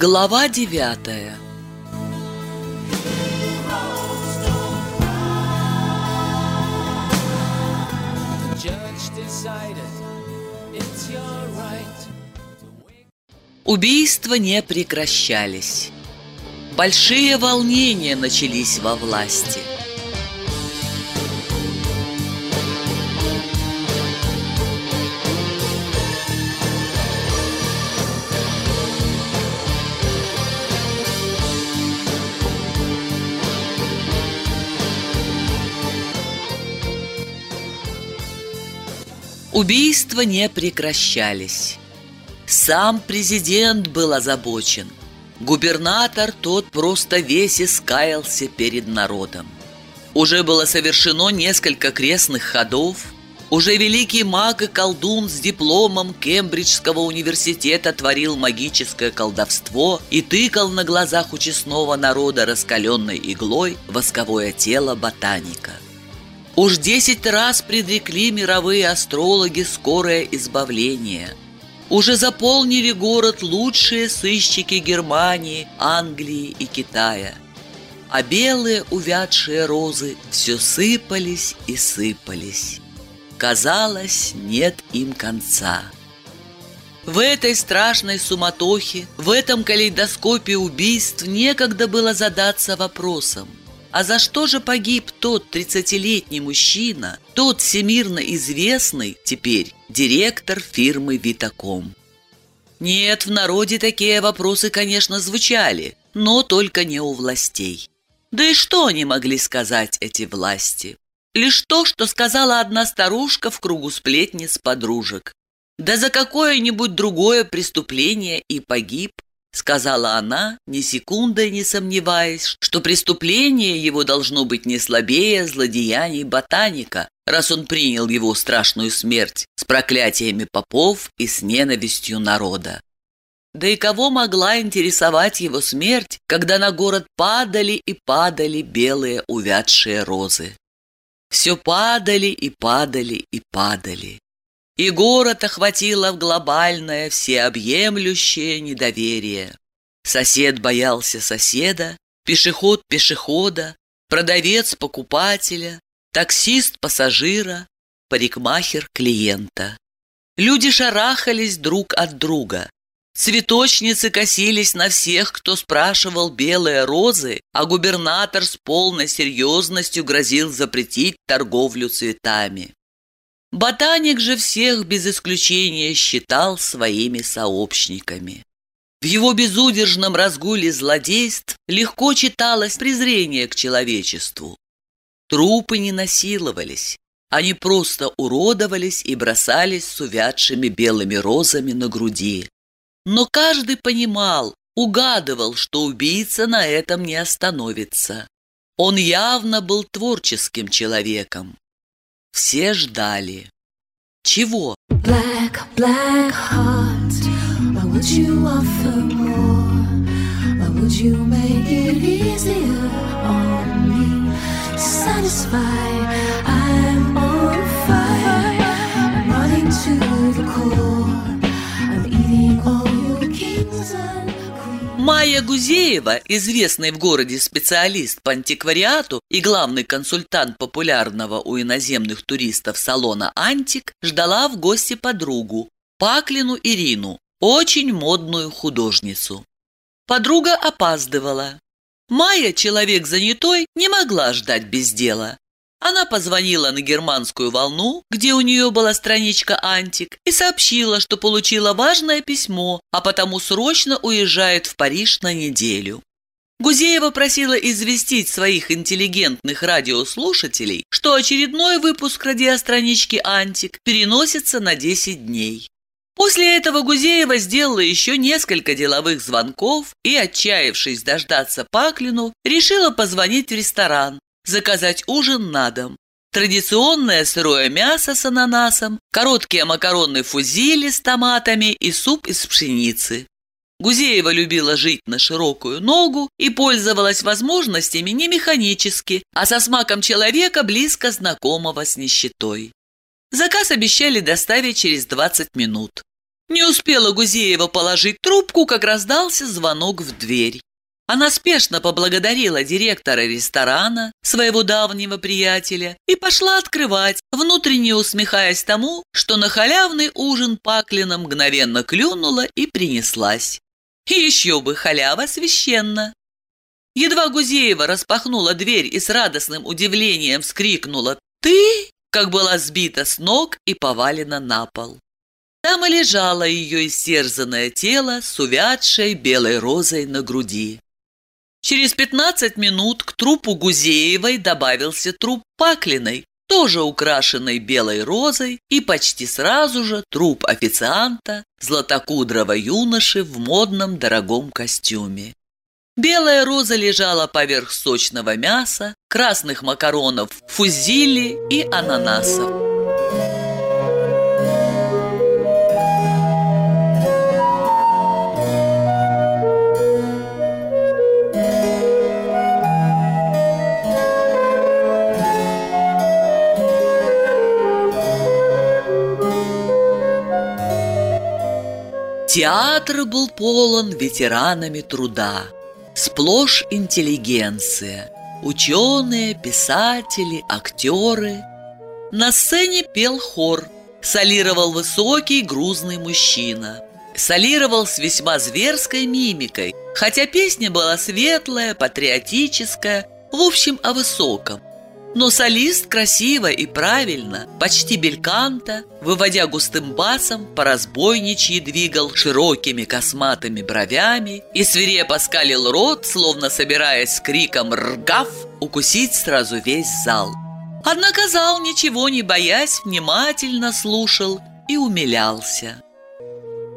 Глава девятая Убийства не прекращались. Большие волнения начались во власти. Убийства не прекращались. Сам президент был озабочен. Губернатор тот просто весь искаялся перед народом. Уже было совершено несколько крестных ходов, уже великий маг и колдун с дипломом Кембриджского университета творил магическое колдовство и тыкал на глазах у честного народа раскаленной иглой восковое тело ботаника. Уж десять раз предрекли мировые астрологи скорое избавление – уже заполнили город лучшие сыщики Германии, Англии и Китая. А белые увядшие розы все сыпались и сыпались. Казалось, нет им конца. В этой страшной суматохе, в этом калейдоскопе убийств некогда было задаться вопросом, а за что же погиб тот тридцатилетний мужчина, тот всемирно известный теперь директор фирмы «Витаком»? Нет, в народе такие вопросы, конечно, звучали, но только не у властей. Да и что они могли сказать, эти власти? Лишь то, что сказала одна старушка в кругу сплетниц подружек. Да за какое-нибудь другое преступление и погиб, — сказала она, ни секундой не сомневаясь, что преступление его должно быть не слабее злодеяний ботаника, раз он принял его страшную смерть с проклятиями попов и с ненавистью народа. Да и кого могла интересовать его смерть, когда на город падали и падали белые увядшие розы? Все падали и падали и падали и город охватило глобальное всеобъемлющее недоверие. Сосед боялся соседа, пешеход пешехода, продавец покупателя, таксист пассажира, парикмахер клиента. Люди шарахались друг от друга. Цветочницы косились на всех, кто спрашивал белые розы, а губернатор с полной серьезностью грозил запретить торговлю цветами. Ботаник же всех без исключения считал своими сообщниками. В его безудержном разгуле злодейств легко читалось презрение к человечеству. Трупы не насиловались, они просто уродовались и бросались с увядшими белыми розами на груди. Но каждый понимал, угадывал, что убийца на этом не остановится. Он явно был творческим человеком. Все ждали. Чего? Black, black heart, why would you offer more? Why would you make it easier on me? Satisfied, Майя Гузеева, известный в городе специалист по антиквариату и главный консультант популярного у иноземных туристов салона «Антик», ждала в гости подругу, Паклину Ирину, очень модную художницу. Подруга опаздывала. Майя, человек занятой, не могла ждать без дела. Она позвонила на германскую волну, где у нее была страничка «Антик», и сообщила, что получила важное письмо, а потому срочно уезжает в Париж на неделю. Гузеева просила известить своих интеллигентных радиослушателей, что очередной выпуск радиостранички «Антик» переносится на 10 дней. После этого Гузеева сделала еще несколько деловых звонков и, отчаявшись дождаться Паклину, решила позвонить в ресторан, заказать ужин на дом. Традиционное сырое мясо с ананасом, короткие макароны фузили с томатами и суп из пшеницы. Гузеева любила жить на широкую ногу и пользовалась возможностями не механически, а со смаком человека, близко знакомого с нищетой. Заказ обещали доставить через 20 минут. Не успела Гузеева положить трубку, как раздался звонок в дверь. Она спешно поблагодарила директора ресторана, своего давнего приятеля, и пошла открывать, внутренне усмехаясь тому, что на халявный ужин Паклина мгновенно клюнула и принеслась. И еще бы халява священна. Едва Гузеева распахнула дверь и с радостным удивлением вскрикнула «Ты?», как была сбита с ног и повалена на пол. Там и лежало ее истерзанное тело с увядшей белой розой на груди. Через пятнадцать минут к трупу Гузеевой добавился труп Паклиной, тоже украшенной белой розой, и почти сразу же труп официанта, златокудрого юноши в модном дорогом костюме. Белая роза лежала поверх сочного мяса, красных макаронов, фузили и ананасов. Театр был полон ветеранами труда. Сплошь интеллигенция. Ученые, писатели, актеры. На сцене пел хор. Солировал высокий грузный мужчина. Солировал с весьма зверской мимикой, хотя песня была светлая, патриотическая, в общем, о высоком. Но солист красиво и правильно, почти бельканто, выводя густым басом, по разбойничьи двигал широкими косматыми бровями и свирепо скалил рот, словно собираясь с криком «Ргав!» укусить сразу весь зал. Однако зал, ничего не боясь, внимательно слушал и умилялся.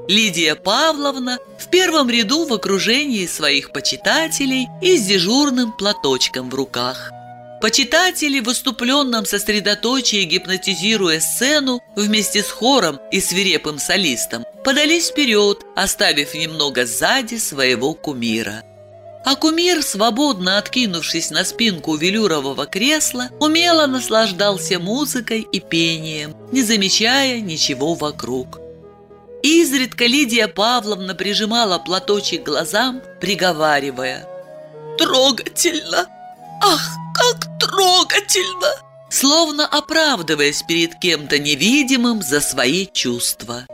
Лидия Павловна в первом ряду в окружении своих почитателей и с дежурным платочком в руках – Почитатели в выступленном сосредоточии, гипнотизируя сцену вместе с хором и свирепым солистом, подались вперед, оставив немного сзади своего кумира. А кумир, свободно откинувшись на спинку велюрового кресла, умело наслаждался музыкой и пением, не замечая ничего вокруг. Изредка Лидия Павловна прижимала платочек к глазам, приговаривая «Трогательно! Ах, как трогательно!» Словно оправдываясь перед кем-то невидимым за свои чувства.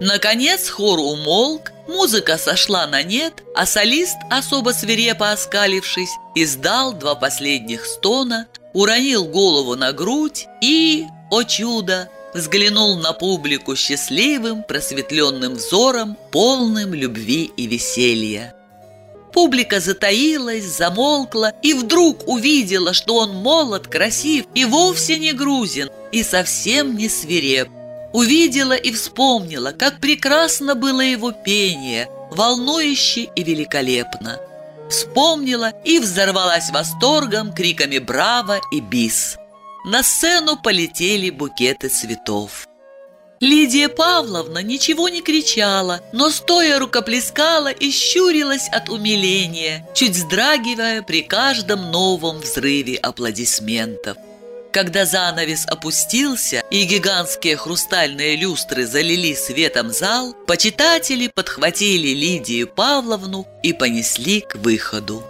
Наконец хор умолк, музыка сошла на нет, а солист, особо свирепо оскалившись, издал два последних стона, уронил голову на грудь и, о чудо, взглянул на публику счастливым, просветленным взором, полным любви и веселья. Публика затаилась, замолкла и вдруг увидела, что он молод, красив и вовсе не грузин, и совсем не свиреп. Увидела и вспомнила, как прекрасно было его пение, волнующе и великолепно. Вспомнила и взорвалась восторгом, криками «Браво!» и «Бис!». На сцену полетели букеты цветов. Лидия Павловна ничего не кричала, но стоя рукоплескала и щурилась от умиления, чуть вздрагивая при каждом новом взрыве аплодисментов. Когда занавес опустился и гигантские хрустальные люстры залили светом зал, почитатели подхватили Лидию Павловну и понесли к выходу.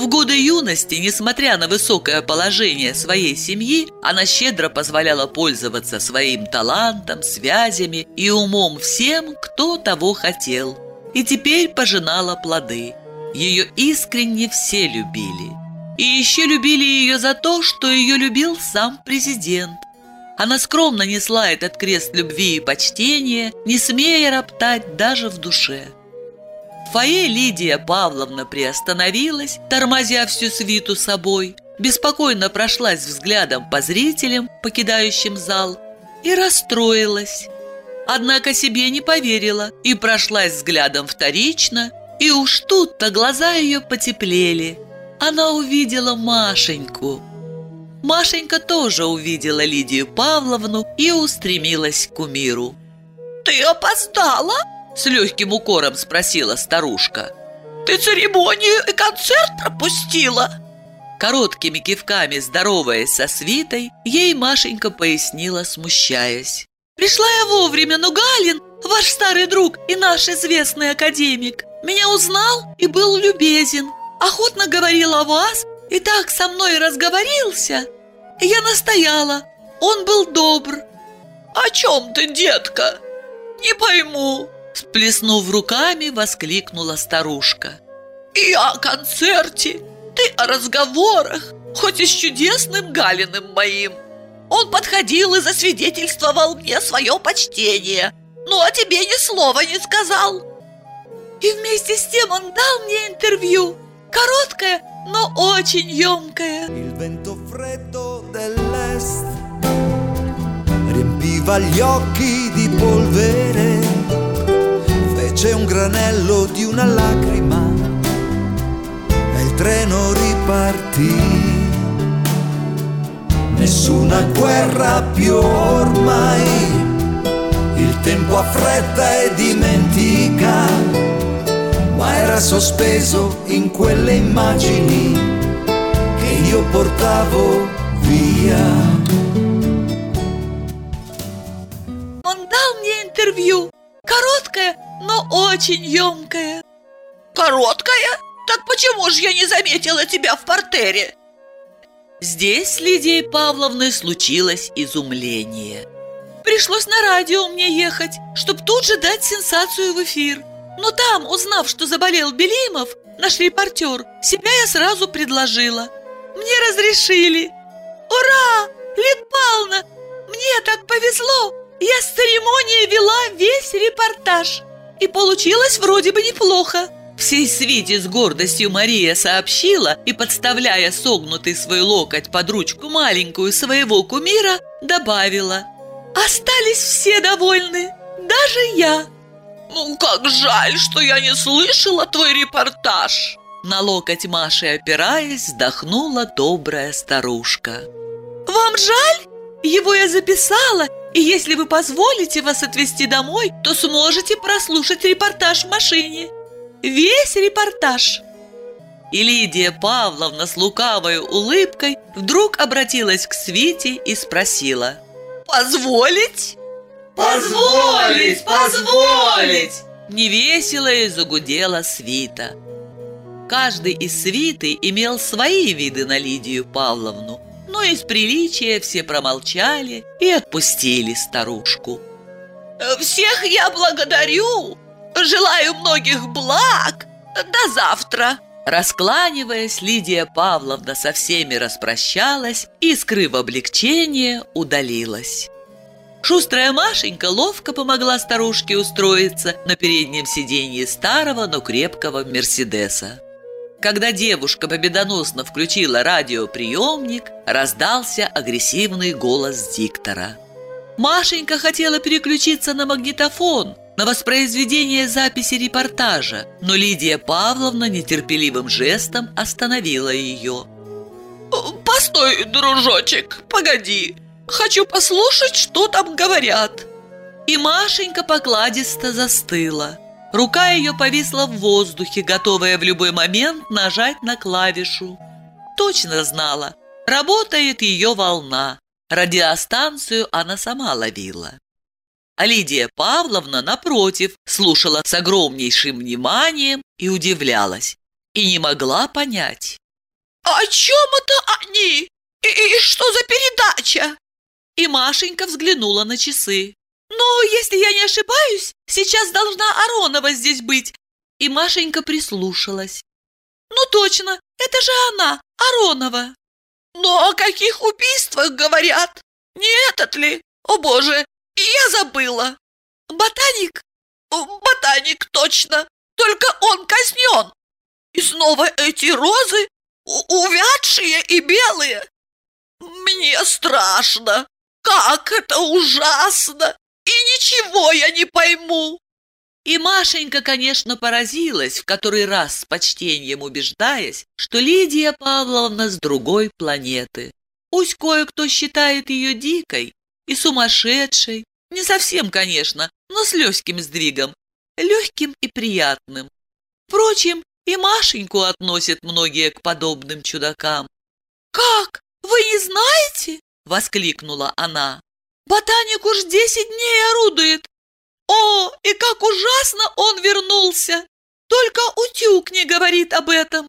В годы юности, несмотря на высокое положение своей семьи, она щедро позволяла пользоваться своим талантом, связями и умом всем, кто того хотел. И теперь пожинала плоды. Ее искренне все любили. И еще любили ее за то, что ее любил сам президент. Она скромно несла этот крест любви и почтения, не смея роптать даже в душе фойе Лидия Павловна приостановилась, тормозя всю свиту собой, беспокойно прошлась взглядом по зрителям, покидающим зал, и расстроилась. Однако себе не поверила и прошлась взглядом вторично, и уж тут-то глаза ее потеплели. Она увидела Машеньку. Машенька тоже увидела Лидию Павловну и устремилась к кумиру. «Ты опоздала!» С легким укором спросила старушка. Ты церемонию и концерт пропустила? Короткими кивками здороваясь со свитой, ей Машенька пояснила, смущаясь. «Пришла я вовремя, но Галин, ваш старый друг и наш известный академик, меня узнал и был любезен, охотно говорил о вас и так со мной разговорился. Я настояла, он был добр». «О чем ты, детка? Не пойму». Сплеснув руками, воскликнула старушка. «И о концерте, ты о разговорах, хоть и с чудесным Галиным моим. Он подходил и засвидетельствовал мне свое почтение, ну а тебе ни слова не сказал. И вместе с тем он дал мне интервью, короткое, но очень емкое. Riempiva gli occhi di polvere, fece un granello di una lacrima e il treno ripartì. Nessuna guerra più ormai, il tempo affretta e dimentica, ma era sospeso in quelle immagini che io portavo via. Очень емкое. Короткая? Так почему же я не заметила тебя в портере? Здесь с Лидией Павловной случилось изумление. Пришлось на радио мне ехать, чтобы тут же дать сенсацию в эфир. Но там, узнав, что заболел Белимов, наш репортер, себя я сразу предложила. Мне разрешили. Ура! Лид Павловна, мне так повезло! Я с церемонии вела весь репортаж. И получилось вроде бы неплохо. Всей свите с гордостью Мария сообщила и, подставляя согнутый свой локоть под ручку маленькую своего кумира, добавила Остались все довольны, даже я. Ну, как жаль, что я не слышала твой репортаж. На локоть Маши опираясь, вздохнула добрая старушка. Вам жаль? Его я записала, и если вы позволите вас отвезти домой, то сможете прослушать репортаж в машине. Весь репортаж. И Лидия Павловна с лукавой улыбкой вдруг обратилась к Свите и спросила. Позволить? «Позволить! Позволить!» Невесело и загудела свита. Каждый из свиты имел свои виды на Лидию Павловну, но из приличия все промолчали и отпустили старушку. Всех я благодарю. Желаю многих благ. До завтра. Раскланиваясь, Лидия Павловна со всеми распрощалась и, скрыв облегчение, удалилась. Шустрая Машенька ловко помогла старушке устроиться на переднем сиденье старого, но крепкого Мерседеса. Когда девушка победоносно включила радиоприемник, раздался агрессивный голос диктора. Машенька хотела переключиться на магнитофон, на воспроизведение записи репортажа, но Лидия Павловна нетерпеливым жестом остановила ее. Постой, дружочек, погоди. Хочу послушать, что там говорят. И Машенька покладисто застыла. Рука ее повисла в воздухе, готовая в любой момент нажать на клавишу. Точно знала, работает ее волна. Радиостанцию она сама ловила. А Лидия Павловна, напротив, слушала с огромнейшим вниманием и удивлялась. И не могла понять. О чем это они? И, и что за передача? И Машенька взглянула на часы. «Ну, если я не ошибаюсь, сейчас должна Аронова здесь быть». И Машенька прислушалась. «Ну точно, это же она, Аронова». «Но о каких убийствах говорят? Не этот ли? О боже, я забыла!» «Ботаник?» «Ботаник, точно! Только он казнен! И снова эти розы, увядшие и белые! Мне страшно! Как это ужасно! И ничего я не пойму!» И Машенька, конечно, поразилась, в который раз с почтением убеждаясь, что Лидия Павловна с другой планеты. Пусть кое-кто считает ее дикой и сумасшедшей, не совсем, конечно, но с легким сдвигом. легким и приятным. Впрочем, и Машеньку относят многие к подобным чудакам. «Как? Вы не знаете?» — воскликнула она. «Ботаник уж десять дней орудует. О, и как ужасно он вернулся! Только утюг не говорит об этом.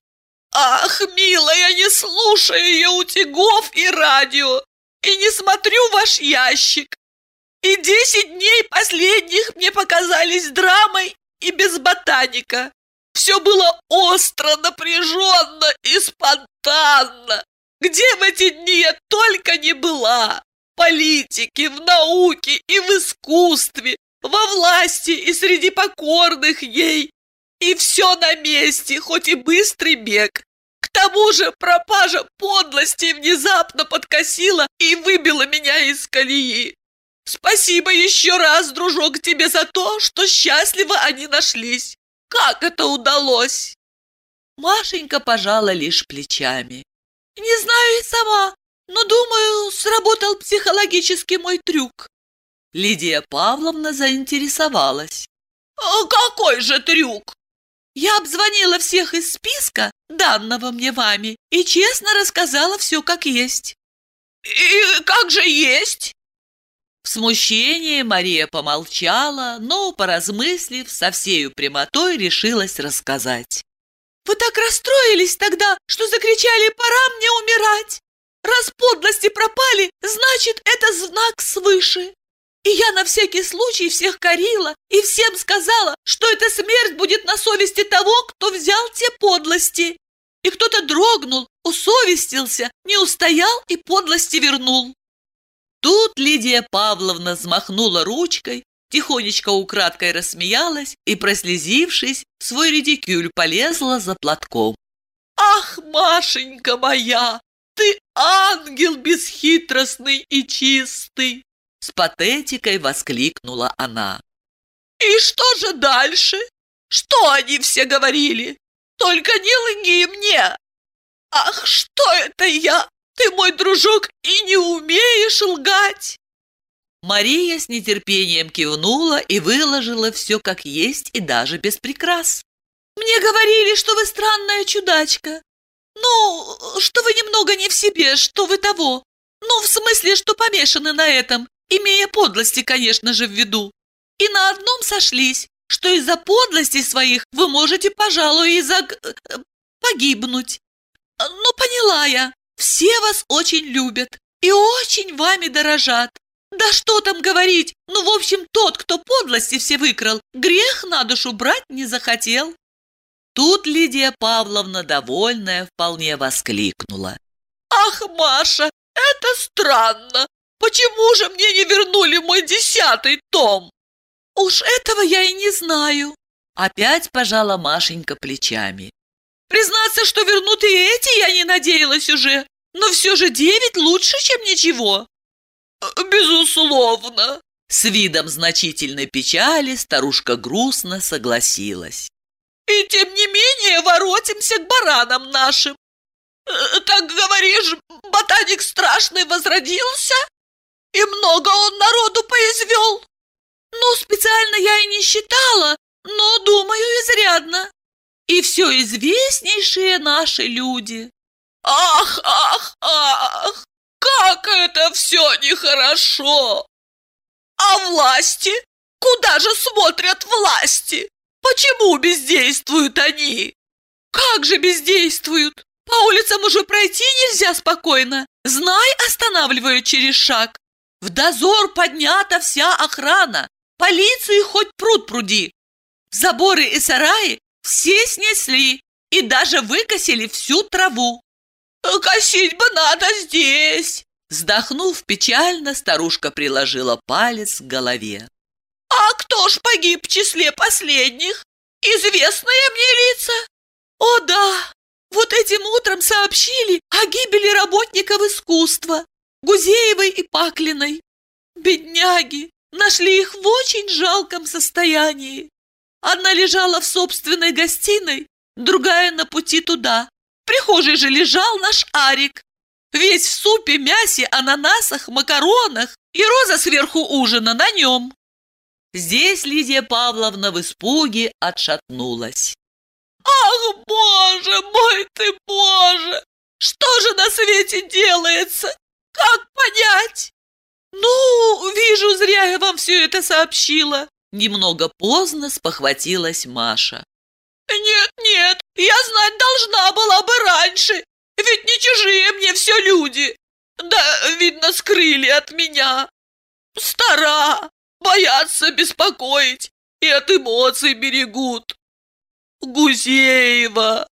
Ах, милая, не слушаю я утюгов и радио, и не смотрю ваш ящик. И десять дней последних мне показались драмой и без ботаника. Все было остро, напряженно и спонтанно. Где в эти дни я только не была. Политике, в науке и в искусстве, во власти и среди покорных ей. И все на месте, хоть и быстрый бег. К тому же пропажа подлости внезапно подкосила и выбила меня из колеи. Спасибо еще раз, дружок, тебе за то, что счастливо они нашлись. Как это удалось? Машенька пожала лишь плечами. Не знаю и сама, но, думаю, сработал психологически мой трюк. Лидия Павловна заинтересовалась. «А «Какой же трюк?» Я обзвонила всех из списка, данного мне вами, и честно рассказала все как есть. «И как же есть?» В смущении Мария помолчала, но, поразмыслив, со всею прямотой решилась рассказать. «Вы так расстроились тогда, что закричали «пора мне умирать!» Раз подлости пропали, значит, это знак свыше. И я на всякий случай всех корила и всем сказала, что эта смерть будет на совести того, кто взял те подлости. И кто-то дрогнул, усовестился, не устоял и подлости вернул. Тут Лидия Павловна взмахнула ручкой, тихонечко украдкой рассмеялась и, прослезившись, свой редикюль полезла за платком. «Ах, Машенька моя, ангел бесхитростный и чистый!» С патетикой воскликнула она. «И что же дальше? Что они все говорили? Только не лги мне! Ах, что это я? Ты мой дружок и не умеешь лгать!» Мария с нетерпением кивнула и выложила все как есть и даже без прикрас. «Мне говорили, что вы странная чудачка. Ну, что вы немного не в себе, что вы того. Ну, в смысле, что помешаны на этом, имея подлости, конечно же, в виду. И на одном сошлись, что из-за подлости своих вы можете, пожалуй, и за... Э, погибнуть. Ну, поняла я, все вас очень любят и очень вами дорожат. Да что там говорить, ну, в общем, тот, кто подлости все выкрал, грех на душу брать не захотел. Тут Лидия Павловна, довольная, вполне воскликнула. «Ах, Маша, это странно! Почему же мне не вернули мой десятый том? Уж этого я и не знаю. Опять пожала Машенька плечами. Признаться, что вернут и эти, я не надеялась уже. Но все же девять лучше, чем ничего. Безусловно. С видом значительной печали старушка грустно согласилась. И тем не менее воротимся к баранам нашим. Э, так говоришь, ботаник страшный возродился? И много он народу поизвел. Ну, специально я и не считала, но, думаю, изрядно. И все известнейшие наши люди. Ах, ах, ах, как это все нехорошо! А власти? Куда же смотрят власти? Почему бездействуют они? Как же бездействуют? По улицам уже пройти нельзя спокойно. Знай, останавливают через шаг. В дозор поднята вся охрана. Полицию хоть пруд пруди. Заборы и сараи все снесли и даже выкосили всю траву. «Косить бы надо здесь!» Вздохнув печально, старушка приложила палец к голове. «А кто ж погиб в числе последних? Известные мне лица?» «О да, вот этим утром сообщили о гибели работников искусства. Гузеевой и Паклиной. Бедняги, нашли их в очень жалком состоянии. Одна лежала в собственной гостиной, другая на пути туда. В прихожей же лежал наш Арик. Весь в супе, мясе, ананасах, макаронах и роза сверху ужина на нем. Здесь Лидия Павловна в испуге отшатнулась. Ах, боже мой ты, боже! Что же на свете делается? Как понять? Ну, вижу, зря я вам все это сообщила. Немного поздно спохватилась Маша. Нет, нет, я знать должна была бы раньше. Ведь не чужие мне все люди. Да, видно, скрыли от меня. Стара, боятся беспокоить и от эмоций берегут. Гузеева.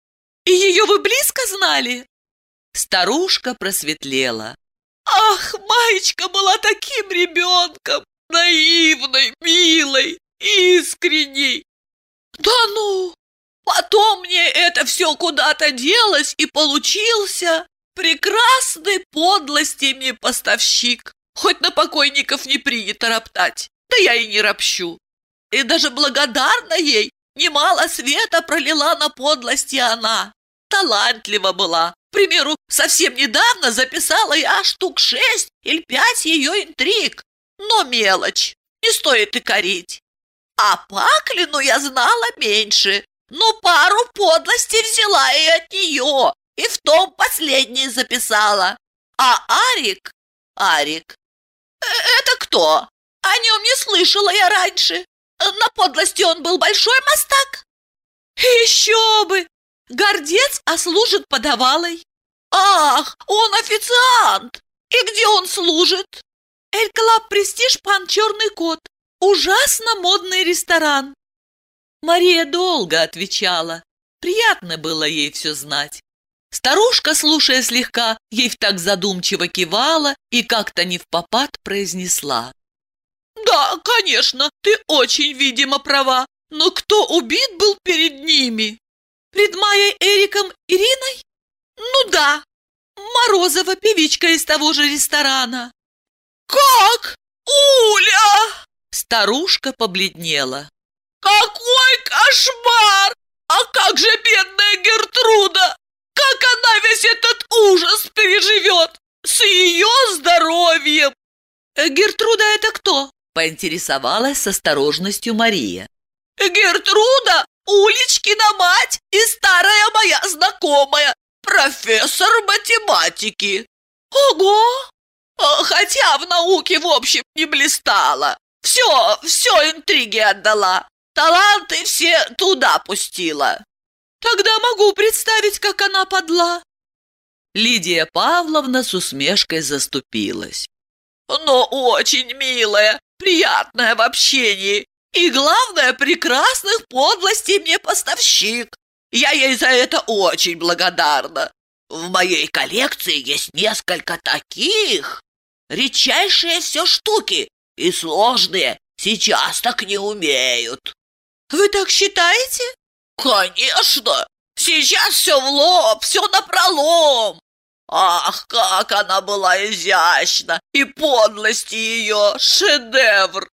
И ее вы близко знали? Старушка просветлела. Ах, Маечка была таким ребенком, наивной, милой, искренней. Да ну, потом мне это все куда-то делось и получился прекрасный подлостями поставщик. Хоть на покойников не принято роптать, да я и не ропщу. И даже благодарна ей немало света пролила на подлости она. Талантлива была. К примеру, совсем недавно записала я штук шесть или пять ее интриг. Но мелочь, не стоит и корить. А Паклину я знала меньше, но пару подлостей взяла и от нее, и в том последний записала. А Арик... Арик... э, Это кто? О нем не слышала я раньше. На подлости он был большой мастак? Еще бы! Гордец, а служит подавалой. Ах, он официант! И где он служит? Эль Клаб Престиж Пан Черный Кот. Ужасно модный ресторан. Мария долго отвечала. Приятно было ей все знать. Старушка, слушая слегка, ей так задумчиво кивала и как-то не в попад произнесла. Да, конечно, ты очень, видимо, права. Но кто убит был перед ними? Пред Майей Эриком Ириной? Ну да, Морозова, певичка из того же ресторана. Как? Уля! Старушка побледнела. Какой кошмар! А как же бедная Гертруда? Как она весь этот ужас переживет? С ее здоровьем! Э, Гертруда это кто? Поинтересовалась с осторожностью Мария. Гертруда Уличкина мать и старая моя знакомая, профессор математики. Ого! А, Хотя в науке, в общем, не блистала. Все, все интриги отдала. Таланты все туда пустила. Тогда могу представить, как она подла. Лидия Павловна с усмешкой заступилась. Но очень милая, приятная в общении. И главное, прекрасных подлостей мне поставщик. Я ей за это очень благодарна. В моей коллекции есть несколько таких. Редчайшие все штуки и сложные. Сейчас так не умеют. Вы так считаете? Конечно. Сейчас все в лоб, все напролом. Ах, как она была изящна! И подлости ее шедевр!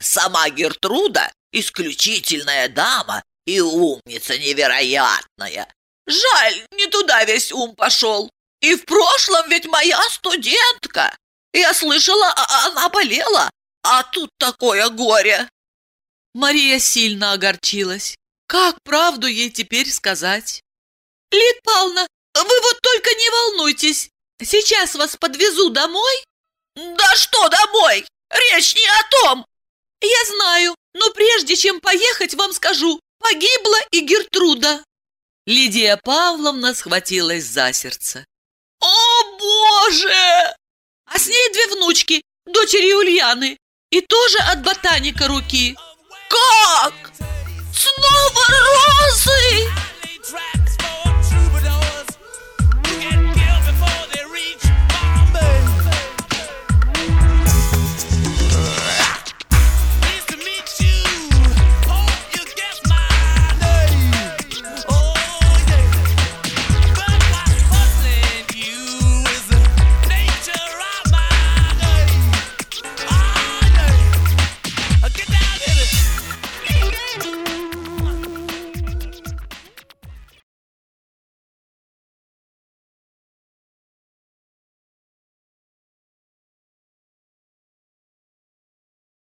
Сама Гертруда – исключительная дама и умница невероятная. Жаль, не туда весь ум пошел. И в прошлом ведь моя студентка. Я слышала, а- она болела, а тут такое горе. Мария сильно огорчилась. Как правду ей теперь сказать? Лид Павловна, вы вот только не волнуйтесь. Сейчас вас подвезу домой. Да что домой? Речь не о том. Я знаю, но прежде чем поехать, вам скажу, погибла и Гертруда. Лидия Павловна схватилась за сердце. О, Боже! А с ней две внучки, дочери Ульяны, и тоже от ботаника руки. Как? Снова розы?